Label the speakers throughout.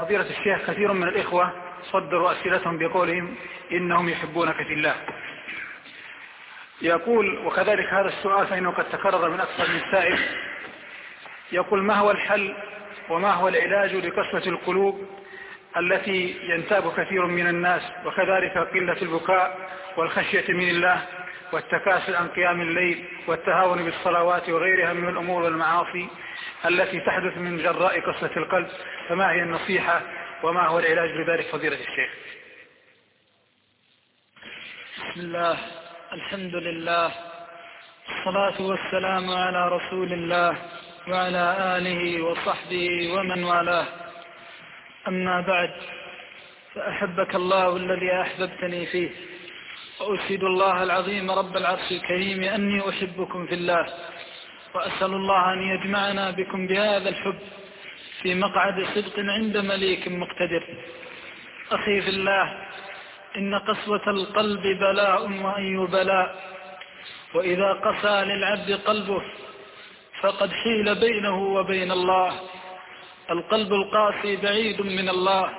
Speaker 1: فضيلة الشيخ كثير من الإخوة صدروا أسئلتهم بقولهم إنهم يحبونك في الله. يقول وكذلك هذا السؤال فإنه قد تكرر من أكثر من سائل. يقول ما هو الحل وما هو العلاج لقسوة القلوب التي ينتاب كثير من الناس وكذلك قلة البكاء والخشية من الله والتكاسل عن قيام الليل والتهاون بالصلوات وغيرها من الأمور والمعاصي؟ التي تحدث من جراء قسوة القلب فما هي النصيحة وما هو العلاج لذلك فضيلة الشيخ؟
Speaker 2: بسم الله الحمد لله الصلاة والسلام على رسول الله وعلى آله وصحبه ومن والاه. أما بعد فأحبك الله الذي أحببتني فيه وأشهد الله العظيم رب العرش الكريم أني أحبكم في الله. وأسأل الله أن يجمعنا بكم بهذا الحب في مقعد صدق عند مليك مقتدر. أخي في الله إن قسوة القلب بلاء وأي بلاء وإذا قسى للعبد قلبه فقد حيل بينه وبين الله. القلب القاسي بعيد من الله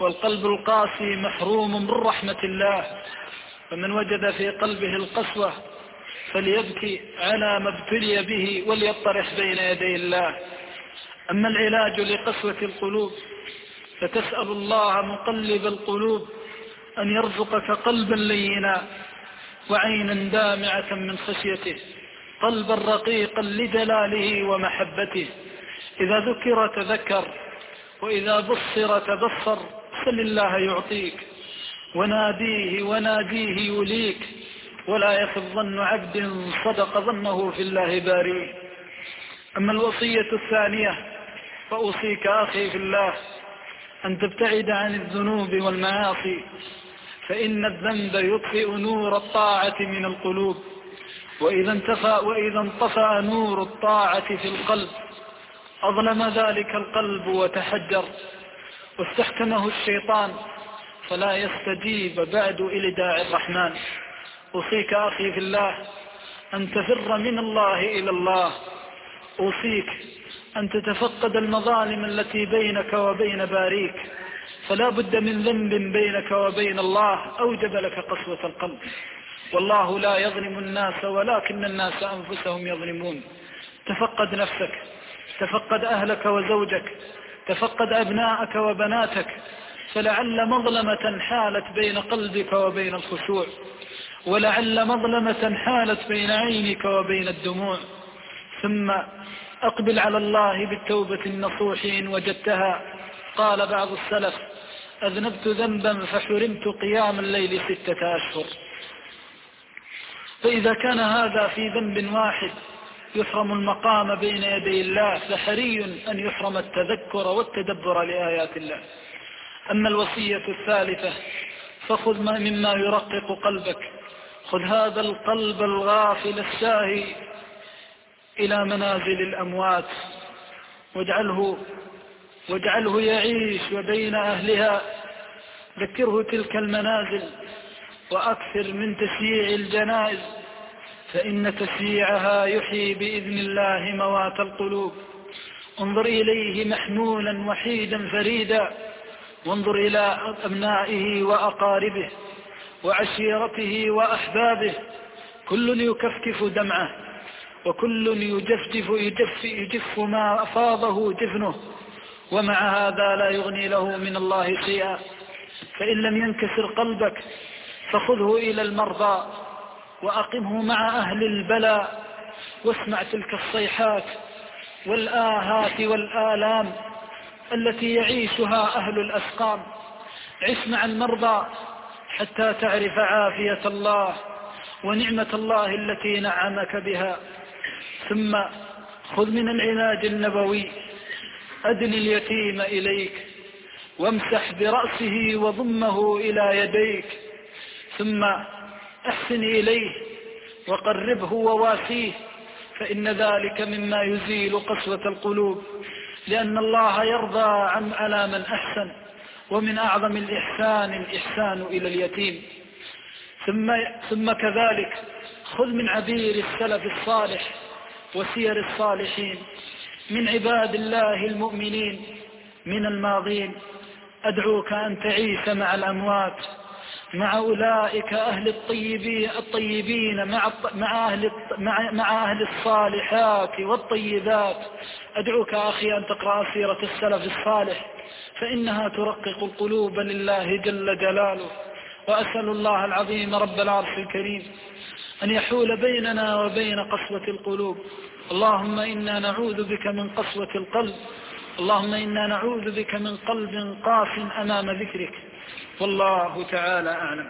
Speaker 2: والقلب القاسي محروم من رحمة الله. فمن وجد في قلبه القسوة فليبكي على ما ابتلي به وليطرح بين يدي الله. أما العلاج لقسوة القلوب فتسأل الله مقلب القلوب أن يرزقك قلبا لينا وعينا دامعة من خشيته قلبا رقيقا لجلاله ومحبته. إذا ذكر تذكر وإذا بصر تبصر سل الله يعطيك وناديه وناديه يوليك. ولا يخف ظن عبد صدق ظنه في الله باري. أما الوصية الثانية فأوصيك أخي في الله أن تبتعد عن الذنوب والمعاصي فإن الذنب يطفئ نور الطاعة من القلوب وإذا انتفى وإذا انطفأ نور الطاعة في القلب أظلم ذلك القلب وتحجر واستحكمه الشيطان فلا يستجيب بعد إلى داعي الرحمن. أوصيك أخي في الله أن تفر من الله إلى الله. أوصيك أن تتفقد المظالم التي بينك وبين باريك. فلا بد من ذنب بينك وبين الله أوجب لك قسوة القلب. والله لا يظلم الناس ولكن الناس أنفسهم يظلمون. تفقد نفسك تفقد أهلك وزوجك تفقد أبناءك وبناتك فلعل مظلمة حالت بين قلبك وبين الخشوع. ولعل مظلمة حالت بين عينك وبين الدموع. ثم أقبل على الله بالتوبة النصوح إن وجدتها. قال بعض السلف أذنبت ذنبا فحرمت قيام الليل ستة أشهر. فإذا كان هذا في ذنب واحد يحرم المقام بين يدي الله فحري أن يحرم التذكر والتدبر لآيات الله. أما الوصية الثالثة فخذ مما يرقق قلبك. خذ هذا القلب الغافل الساهي إلى منازل الأموات. واجعله واجعله يعيش وبين أهلها. ذكره تلك المنازل وأكثر من تشييع الجنائز فإن تشييعها يحيي بإذن الله موات القلوب. انظر إليه محمولا وحيدا فريدا. وانظر إلى أبنائه وأقاربه. وعشيرته وأحبابه كل يكفكف دمعه وكل يجفجف يجف, يجف ما أفاضه جفنه ومع هذا لا يغني له من الله شيئا. فإن لم ينكسر قلبك فخذه إلى المرضى وأقمه مع أهل البلاء. واسمع تلك الصيحات والآهات والآلام التي يعيشها أهل الأسقام. عش مع المرضى حتى تعرف عافية الله ونعمة الله التي نعمك بها. ثم خذ من العلاج النبوي أدن اليتيم إليك وامسح برأسه وضمه إلى يديك. ثم أحسن إليه وقربه وواسيه فإن ذلك مما يزيل قسوة القلوب لأن الله يرضى عن على من أحسن. ومن أعظم الإحسان الإحسان إلى اليتيم. ثم, ثم كذلك خذ من عبير السلف الصالح وسير الصالحين من عباد الله المؤمنين من الماضين. أدعوك أن تعيش مع الأموات. مع أولئك أهل الطيبين, الطيبين مع, مع, أهل مع, مع أهل الصالحات والطيبات. أدعوك أخي أن تقرأ سيرة السلف الصالح فإنها ترقق القلوب لله جل جلاله. وأسأل الله العظيم رب العرش الكريم أن يحول بيننا وبين قسوة القلوب. اللهم إنا نعوذ بك من قسوة القلب. اللهم إنا نعوذ بك من قلب قاس أمام ذكرك. والله تعالى أعلم.